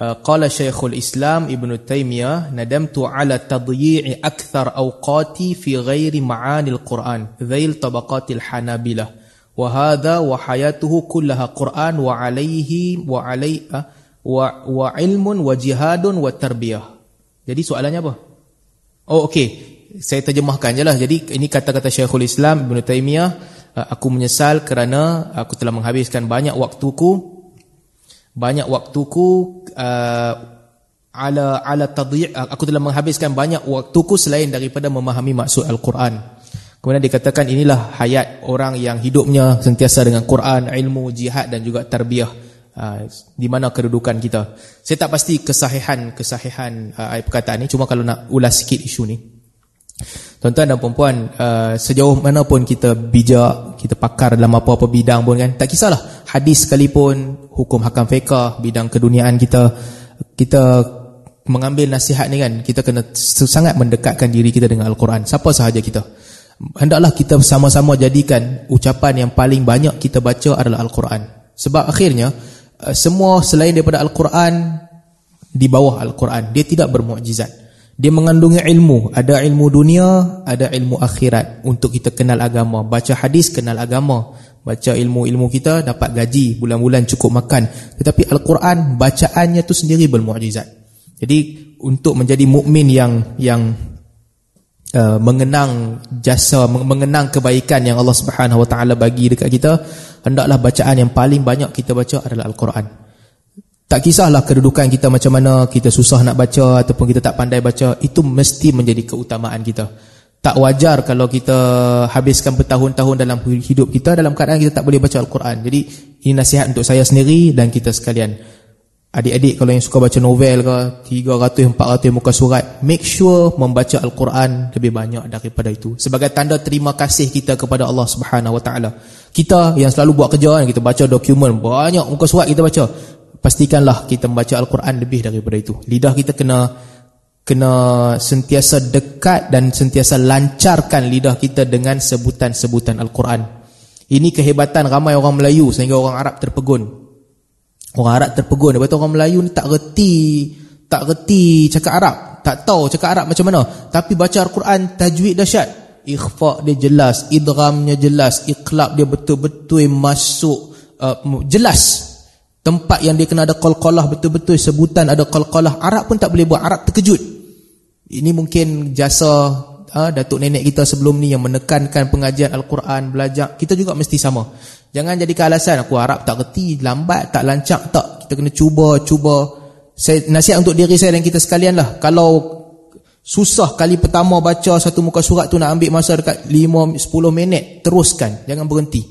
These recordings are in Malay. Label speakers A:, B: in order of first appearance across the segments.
A: Uh, qala Syekhul Islam Ibn Taymiyah nadamtu ala tadyi'i akthar awqati fi ghairi ma'anil Qur'an dhail tabaqatil Hanabilah wa hadha wa hayatuhu kullaha Qur'an wa alayhi wa alayha uh, wa wa ilmun wa jihadun wa tarbiyah. Jadi soalannya apa? Oh okey. Saya terjemahkan jelah. Jadi ini kata-kata Syekhul Islam Ibn Taymiyah, uh, aku menyesal kerana aku telah menghabiskan banyak waktuku banyak waktuku uh, ala ala tadhi' aku telah menghabiskan banyak waktuku selain daripada memahami maksud al-Quran. Kemudian dikatakan inilah hayat orang yang hidupnya sentiasa dengan Quran, ilmu, jihad dan juga tarbiyah. Uh, di mana kedudukan kita. Saya tak pasti kesahihan kesahihan uh, perkataan ini cuma kalau nak ulas sikit isu ni. Tuan-tuan dan puan-puan, uh, sejauh mana pun kita bijak, kita pakar dalam apa-apa bidang pun kan, tak kisahlah. Hadis sekalipun, hukum hakam fiqah, bidang keduniaan kita, kita mengambil nasihat ni kan, kita kena sangat mendekatkan diri kita dengan Al-Quran. Siapa sahaja kita. Hendaklah kita sama-sama jadikan ucapan yang paling banyak kita baca adalah Al-Quran. Sebab akhirnya, uh, semua selain daripada Al-Quran, di bawah Al-Quran, dia tidak bermukjizat. Dia mengandungi ilmu, ada ilmu dunia, ada ilmu akhirat untuk kita kenal agama. Baca hadis kenal agama, baca ilmu-ilmu kita dapat gaji, bulan-bulan cukup makan. Tetapi Al-Quran bacaannya tu sendiri bermukjizat. Jadi untuk menjadi mukmin yang yang uh, mengenang jasa, mengenang kebaikan yang Allah Subhanahu Wa Taala bagi dekat kita, hendaklah bacaan yang paling banyak kita baca adalah Al-Quran. Tak kisahlah kedudukan kita macam mana, kita susah nak baca ataupun kita tak pandai baca, itu mesti menjadi keutamaan kita. Tak wajar kalau kita habiskan bertahun-tahun dalam hidup kita dalam keadaan kita tak boleh baca Al-Quran. Jadi ini nasihat untuk saya sendiri dan kita sekalian. Adik-adik kalau yang suka baca novel ke, 300, 400 muka surat, make sure membaca Al-Quran lebih banyak daripada itu. Sebagai tanda terima kasih kita kepada Allah Subhanahu Wa Taala. Kita yang selalu buat kerja, kita baca dokumen, banyak muka surat kita baca pastikanlah kita membaca Al-Quran lebih daripada itu. Lidah kita kena kena sentiasa dekat dan sentiasa lancarkan lidah kita dengan sebutan-sebutan Al-Quran. Ini kehebatan ramai orang Melayu sehingga orang Arab terpegun. Orang Arab terpegun. Lepas orang Melayu ni tak reti, tak reti cakap Arab. Tak tahu cakap Arab macam mana. Tapi baca Al-Quran tajwid dahsyat. Ikhfa' dia jelas, idramnya jelas, iqlab dia betul-betul masuk uh, jelas Tempat yang dia kena ada qalqalah betul-betul sebutan ada qalqalah Arab pun tak boleh buat Arab terkejut. Ini mungkin jasa ha, datuk nenek kita sebelum ni yang menekankan pengajian Al-Quran belajar. Kita juga mesti sama. Jangan jadi alasan aku Arab tak reti, lambat, tak lancak tak. Kita kena cuba, cuba. Saya nasihat untuk diri saya dan kita sekalian lah. Kalau susah kali pertama baca satu muka surat tu nak ambil masa dekat 5 10 minit, teruskan, jangan berhenti.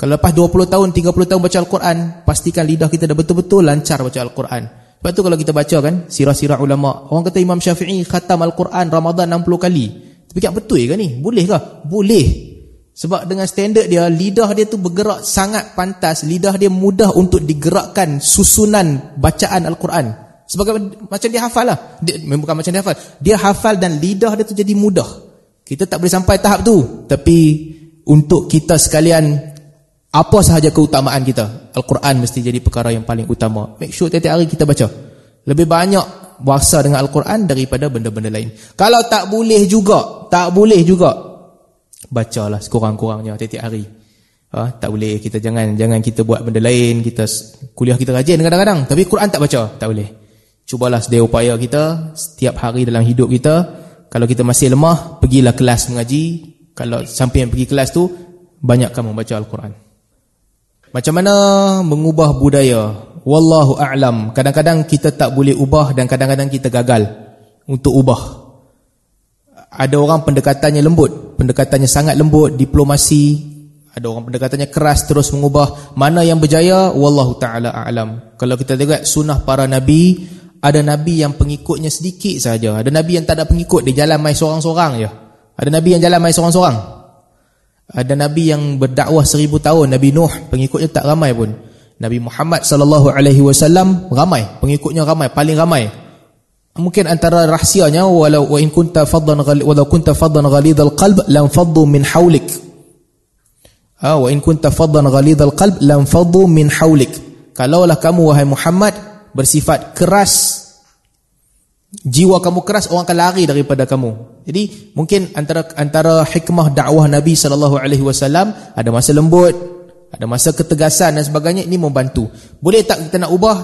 A: Kalau lepas 20 tahun, 30 tahun baca Al-Quran, pastikan lidah kita dah betul-betul lancar baca Al-Quran. Sebab tu kalau kita baca kan, sirah-sirah ulama, orang kata Imam Syafi'i khatam Al-Quran Ramadan 60 kali. Tapi kan betul ke ni? Boleh ke? Boleh. Sebab dengan standard dia, lidah dia tu bergerak sangat pantas, lidah dia mudah untuk digerakkan susunan bacaan Al-Quran. Sebagai macam dia hafal lah. Dia, bukan macam dia hafal. Dia hafal dan lidah dia tu jadi mudah. Kita tak boleh sampai tahap tu. Tapi untuk kita sekalian apa sahaja keutamaan kita Al-Quran mesti jadi perkara yang paling utama. Make sure tiap-tiap hari kita baca. Lebih banyak bahasa dengan Al-Quran daripada benda-benda lain. Kalau tak boleh juga tak boleh juga bacalah sekurang-kurangnya tiap-tiap hari. Ha, tak boleh. Kita jangan jangan kita buat benda lain. Kita kuliah kita rajin kadang-kadang. Tapi Quran tak baca tak boleh. Cubalah sedia upaya kita setiap hari dalam hidup kita. Kalau kita masih lemah pergilah kelas mengaji. Kalau sampai yang pergi kelas tu banyakkan membaca Al-Quran macam mana mengubah budaya? Wallahu a'lam. Kadang-kadang kita tak boleh ubah dan kadang-kadang kita gagal untuk ubah. Ada orang pendekatannya lembut, pendekatannya sangat lembut, diplomasi. Ada orang pendekatannya keras terus mengubah. Mana yang berjaya? Wallahu taala a'lam. Kalau kita lihat sunnah para nabi, ada nabi yang pengikutnya sedikit saja. Ada nabi yang tak ada pengikut, dia jalan mai seorang-seorang je. Ada nabi yang jalan mai seorang-seorang. Ada nabi yang berdakwah seribu tahun. Nabi Nuh pengikutnya tak ramai pun. Nabi Muhammad sallallahu alaihi wasallam ramai. Pengikutnya ramai paling ramai. Mungkin antara rahsianya walau wa in kunta faddan walau kunta faddan ghalidhal qalb lam faddu min hawlik. Ha wa in kunta faddan ghalidhal qalb lam faddu min hawlik. Kalaulah kamu wahai Muhammad bersifat keras jiwa kamu keras orang akan lari daripada kamu jadi mungkin antara antara hikmah dakwah Nabi sallallahu alaihi wasallam ada masa lembut ada masa ketegasan dan sebagainya ini membantu. Boleh tak kita nak ubah?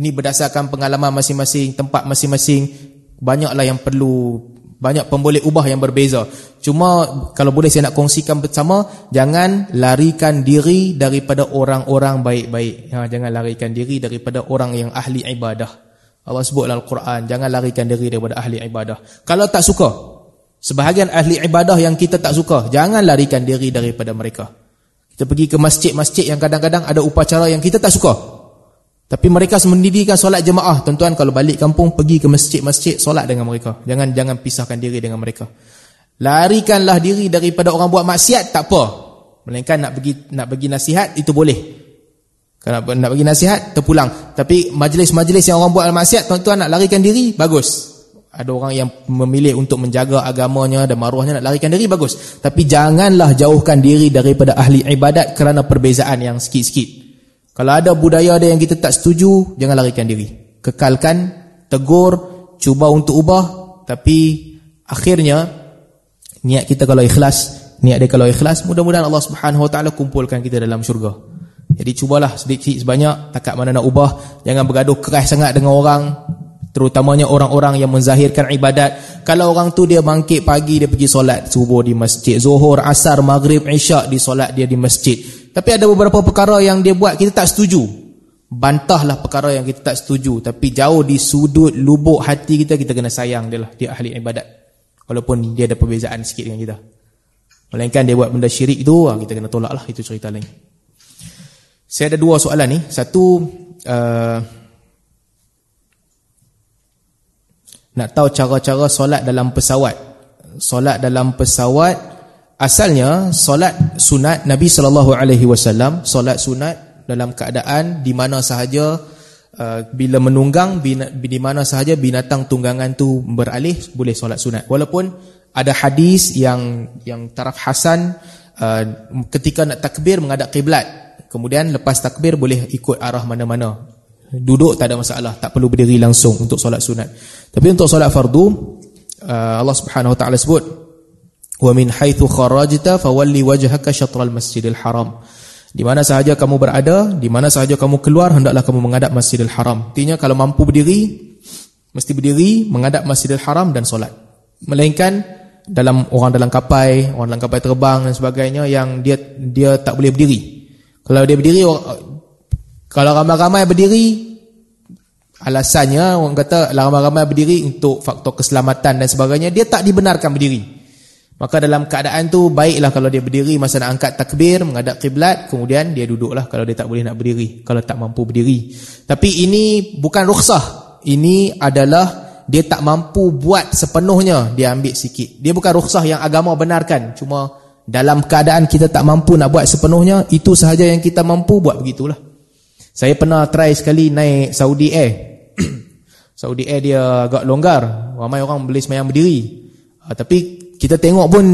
A: Ini berdasarkan pengalaman masing-masing tempat masing-masing. Banyaklah yang perlu banyak pemboleh ubah yang berbeza. Cuma kalau boleh saya nak kongsikan bersama jangan larikan diri daripada orang-orang baik-baik. Ha, jangan larikan diri daripada orang yang ahli ibadah Allah sebut dalam Al-Quran, jangan larikan diri daripada ahli ibadah. Kalau tak suka, sebahagian ahli ibadah yang kita tak suka, jangan larikan diri daripada mereka. Kita pergi ke masjid-masjid yang kadang-kadang ada upacara yang kita tak suka. Tapi mereka mendirikan solat jemaah. Tuan-tuan kalau balik kampung, pergi ke masjid-masjid, solat dengan mereka. Jangan jangan pisahkan diri dengan mereka. Larikanlah diri daripada orang buat maksiat, tak apa. Melainkan nak bagi nak bagi nasihat, itu boleh. Kalau nak bagi nasihat, terpulang. Tapi majlis-majlis yang orang buat al-maksiat, tuan-tuan nak larikan diri, bagus. Ada orang yang memilih untuk menjaga agamanya dan maruahnya nak larikan diri, bagus. Tapi janganlah jauhkan diri daripada ahli ibadat kerana perbezaan yang sikit-sikit. Kalau ada budaya ada yang kita tak setuju, jangan larikan diri. Kekalkan, tegur, cuba untuk ubah. Tapi akhirnya, niat kita kalau ikhlas, niat dia kalau ikhlas, mudah-mudahan Allah subhanahu wa ta'ala kumpulkan kita dalam syurga. Jadi cubalah sedikit sebanyak takat mana nak ubah. Jangan bergaduh keras sangat dengan orang. Terutamanya orang-orang yang menzahirkan ibadat. Kalau orang tu dia bangkit pagi dia pergi solat subuh di masjid. Zuhur, asar, maghrib, isyak di solat dia di masjid. Tapi ada beberapa perkara yang dia buat kita tak setuju. Bantahlah perkara yang kita tak setuju. Tapi jauh di sudut lubuk hati kita, kita kena sayang dia lah. Dia ahli ibadat. Walaupun dia ada perbezaan sikit dengan kita. Melainkan dia buat benda syirik tu, ah, kita kena tolak lah. Itu cerita lain. Saya ada dua soalan ni. Satu uh, nak tahu cara-cara solat dalam pesawat. Solat dalam pesawat asalnya solat sunat Nabi sallallahu alaihi wasallam, solat sunat dalam keadaan di mana sahaja uh, bila menunggang di mana sahaja binatang tunggangan tu beralih boleh solat sunat. Walaupun ada hadis yang yang taraf hasan uh, ketika nak takbir menghadap kiblat Kemudian lepas takbir boleh ikut arah mana-mana. Duduk tak ada masalah, tak perlu berdiri langsung untuk solat sunat. Tapi untuk solat fardu, uh, Allah Subhanahu wa taala sebut, "Wa min haitsu kharajta fawalli wajhaka syatral masjidil haram." Di mana sahaja kamu berada, di mana sahaja kamu keluar, hendaklah kamu menghadap Masjidil Haram. Artinya kalau mampu berdiri, mesti berdiri menghadap Masjidil Haram dan solat. Melainkan dalam orang dalam kapal, orang dalam kapal terbang dan sebagainya yang dia dia tak boleh berdiri. Kalau dia berdiri kalau ramai-ramai berdiri alasannya orang kata ramai-ramai berdiri untuk faktor keselamatan dan sebagainya dia tak dibenarkan berdiri. Maka dalam keadaan tu baiklah kalau dia berdiri masa nak angkat takbir menghadap kiblat kemudian dia duduklah kalau dia tak boleh nak berdiri kalau tak mampu berdiri. Tapi ini bukan rukhsah. Ini adalah dia tak mampu buat sepenuhnya dia ambil sikit. Dia bukan rukhsah yang agama benarkan cuma dalam keadaan kita tak mampu nak buat sepenuhnya itu sahaja yang kita mampu buat begitulah. Saya pernah try sekali naik Saudi Air. Saudi Air dia agak longgar. Ramai orang boleh semayang berdiri. Uh, tapi kita tengok pun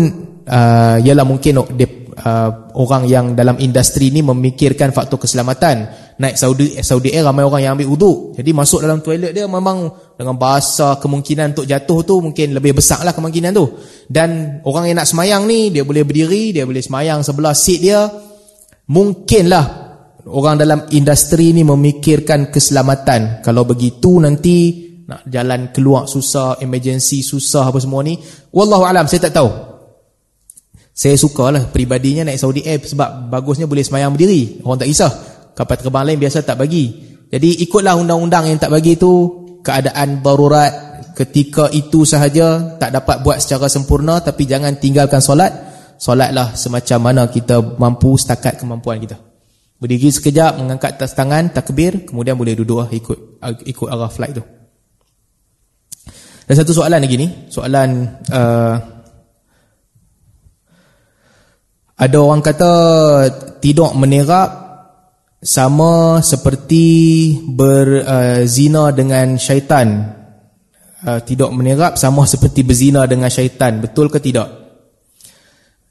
A: uh, ialah mungkin dia, uh, orang yang dalam industri ni memikirkan faktor keselamatan. Naik Saudi Saudi Air ramai orang yang ambil uduk jadi masuk dalam toilet dia memang dengan bahasa kemungkinan untuk jatuh tu mungkin lebih besar lah kemungkinan tu. Dan orang yang nak semayang ni dia boleh berdiri dia boleh semayang sebelah seat dia. Mungkinlah orang dalam industri ni memikirkan keselamatan. Kalau begitu nanti nak jalan keluar susah emergency susah apa semua ni wallahu alam saya tak tahu. Saya sukalah pribadinya naik Saudi Air sebab bagusnya boleh semayang berdiri. Orang tak kisah. Kapal terbang lain biasa tak bagi. Jadi ikutlah undang-undang yang tak bagi tu keadaan darurat ketika itu sahaja tak dapat buat secara sempurna tapi jangan tinggalkan solat solatlah semacam mana kita mampu setakat kemampuan kita. Berdiri sekejap mengangkat tas tangan takbir kemudian boleh duduk lah ikut ikut arah flight tu. Dan satu soalan lagi ni soalan uh, ada orang kata tidak menerap sama seperti berzina uh, dengan syaitan uh, tidak menerap sama seperti berzina dengan syaitan betul ke tidak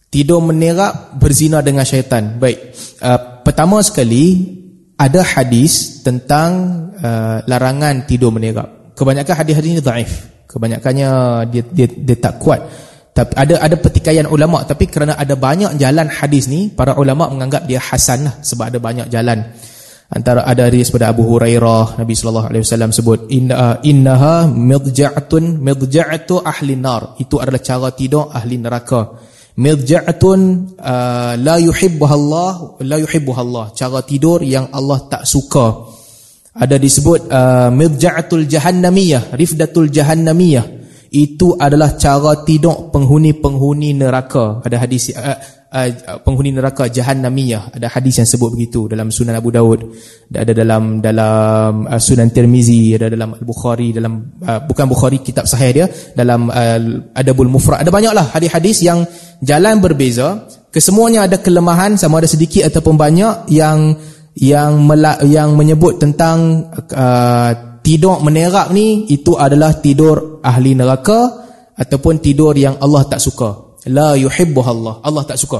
A: tidak menerap berzina dengan syaitan baik uh, pertama sekali ada hadis tentang uh, larangan tidur menerap. Kebanyakan hadis-hadis ini dhaif. Kebanyakannya dia, dia dia tak kuat. Tapi ada ada pertikaian ulama tapi kerana ada banyak jalan hadis ni para ulama menganggap dia hasan lah sebab ada banyak jalan. Antara ada hadis daripada Abu Hurairah Nabi sallallahu alaihi wasallam sebut inna innaha midja'atun midja'atu ahli nar. Itu adalah cara tidur ahli neraka. Midja'atun uh, la yuhibbuha Allah la yuhibbuha Allah. Cara tidur yang Allah tak suka. Ada disebut uh, midja'atul jahannamiyah, rifdatul jahannamiyah itu adalah cara tidur penghuni-penghuni neraka. Ada hadis uh, uh, penghuni neraka jahannamiyah. Ada hadis yang sebut begitu dalam Sunan Abu Daud. Ada dalam dalam uh, Sunan Tirmizi ada dalam Al-Bukhari dalam uh, bukan Bukhari kitab sahih dia dalam uh, Adabul Mufrad. Ada banyaklah hadis-hadis yang jalan berbeza. Kesemuanya ada kelemahan sama ada sedikit ataupun banyak yang yang yang menyebut tentang uh, tidur menerak ni itu adalah tidur ahli neraka ataupun tidur yang Allah tak suka. La yuhibbuha Allah. Allah tak suka.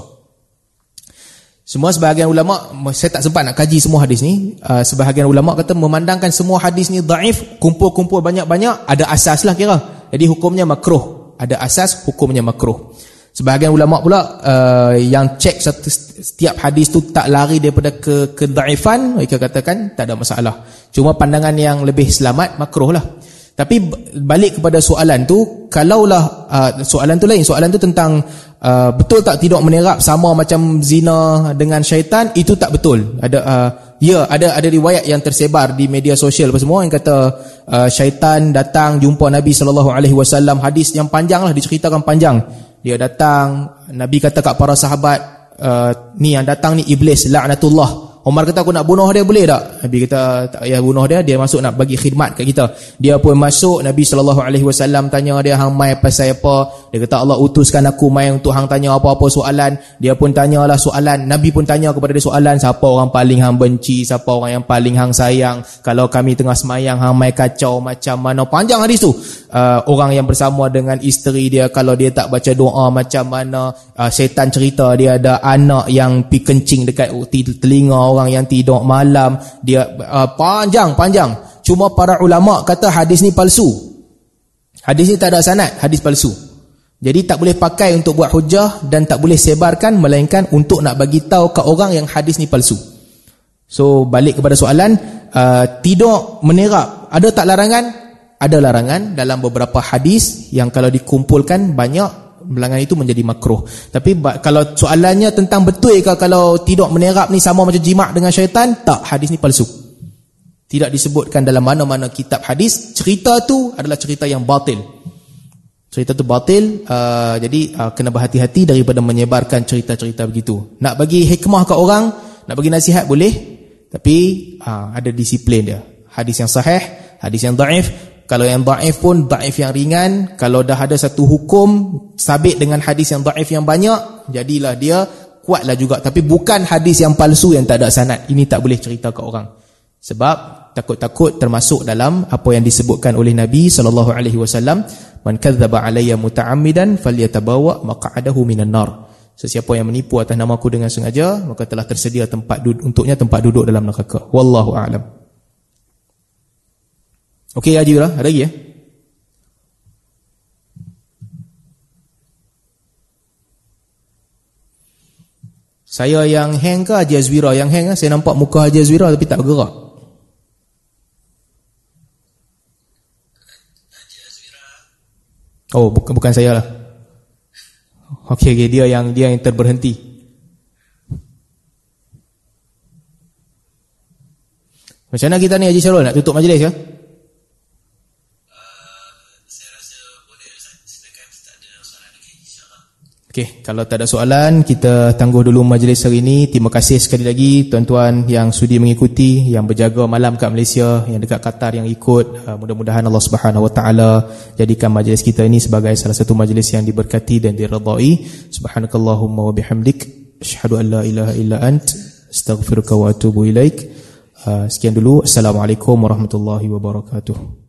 A: Semua sebahagian ulama saya tak sempat nak kaji semua hadis ni. Uh, sebahagian ulama kata memandangkan semua hadis ni dhaif, kumpul-kumpul banyak-banyak ada asas lah kira. Jadi hukumnya makruh. Ada asas hukumnya makruh. Sebahagian ulama pula uh, yang cek satu, setiap hadis tu tak lari daripada ke kedaifan, mereka katakan tak ada masalah. Cuma pandangan yang lebih selamat makruh lah. Tapi balik kepada soalan tu, kalaulah uh, soalan tu lain, soalan tu tentang uh, betul tak tidak menerap sama macam zina dengan syaitan, itu tak betul. Ada uh, ya, ada ada riwayat yang tersebar di media sosial apa semua yang kata uh, syaitan datang jumpa Nabi sallallahu alaihi wasallam, hadis yang panjang lah diceritakan panjang dia datang nabi kata kat para sahabat uh, ni yang datang ni iblis laknatullah Umar kata aku nak bunuh dia boleh tak? Nabi kata tak payah bunuh dia, dia masuk nak bagi khidmat kat kita. Dia pun masuk, Nabi SAW tanya dia hang mai pasal apa? Dia kata Allah utuskan aku mai untuk hang tanya apa-apa soalan. Dia pun tanyalah soalan. Nabi pun tanya kepada dia soalan, siapa orang paling hang benci, siapa orang yang paling hang sayang? Kalau kami tengah semayang hang mai kacau macam mana? Panjang hadis tu. Uh, orang yang bersama dengan isteri dia kalau dia tak baca doa macam mana? Uh, setan cerita dia ada anak yang pi kencing dekat telinga orang yang tidur malam dia uh, panjang panjang cuma para ulama kata hadis ni palsu hadis ni tak ada sanad hadis palsu jadi tak boleh pakai untuk buat hujah dan tak boleh sebarkan melainkan untuk nak bagi tahu ke orang yang hadis ni palsu so balik kepada soalan uh, tidur menerap ada tak larangan ada larangan dalam beberapa hadis yang kalau dikumpulkan banyak Belangan itu menjadi makruh. Tapi kalau soalannya tentang betul ke kalau tidak menerap ni sama macam jimat dengan syaitan, tak, hadis ni palsu. Tidak disebutkan dalam mana-mana kitab hadis, cerita tu adalah cerita yang batil. Cerita tu batil, uh, jadi uh, kena berhati-hati daripada menyebarkan cerita-cerita begitu. Nak bagi hikmah ke orang, nak bagi nasihat boleh, tapi uh, ada disiplin dia. Hadis yang sahih, hadis yang daif, kalau yang daif pun daif yang ringan kalau dah ada satu hukum sabit dengan hadis yang daif yang banyak jadilah dia kuatlah juga tapi bukan hadis yang palsu yang tak ada sanad ini tak boleh cerita ke orang sebab takut-takut termasuk dalam apa yang disebutkan oleh Nabi sallallahu alaihi wasallam man kadzdzaba alayya muta'ammidan falyatabawa maq'adahu minan nar. Sesiapa yang menipu atas namaku dengan sengaja maka telah tersedia tempat duduk untuknya tempat duduk dalam neraka. Wallahu a'lam. Okey Haji lah, ada lagi ya? Saya yang hang ke Haji Azwira? Yang hang Saya nampak muka Haji Azwira tapi tak bergerak. Oh, bukan bukan saya lah. Okey, okay, dia yang dia yang terberhenti. Macam mana kita ni Haji Syarul nak tutup majlis ya? Okey, kalau tak ada soalan, kita tangguh dulu majlis hari ini. Terima kasih sekali lagi tuan-tuan yang sudi mengikuti, yang berjaga malam kat Malaysia, yang dekat Qatar yang ikut. Uh, mudah-mudahan Allah Subhanahu Wa Taala jadikan majlis kita ini sebagai salah satu majlis yang diberkati dan diredai. Subhanakallahumma wa bihamdik, asyhadu an la ilaha illa ant, astaghfiruka wa atubu ilaik. Uh, sekian dulu. Assalamualaikum warahmatullahi wabarakatuh.